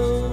estou.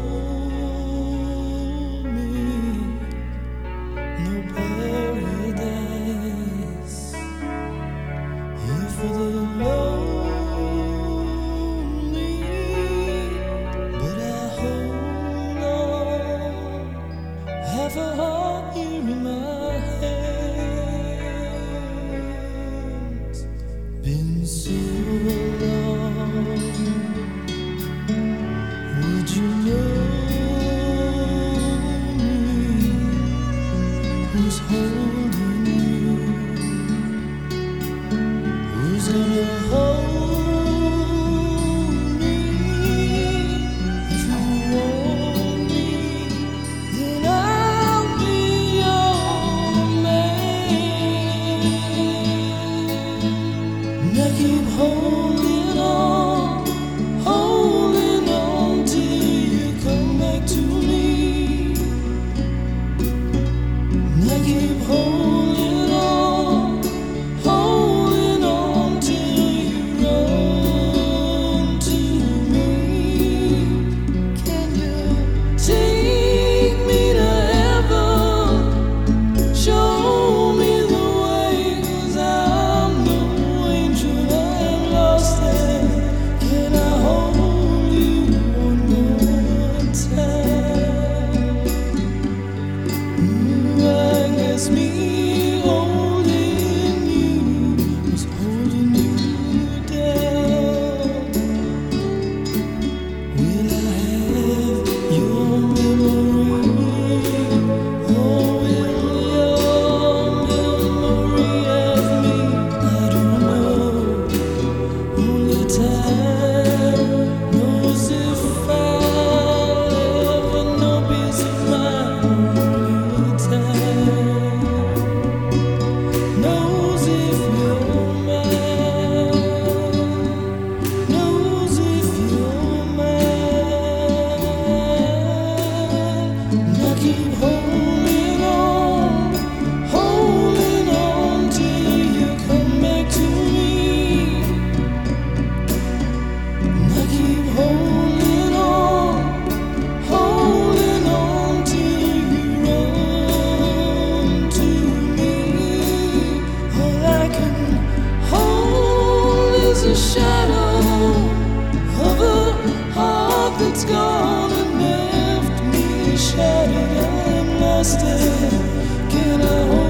Can I hold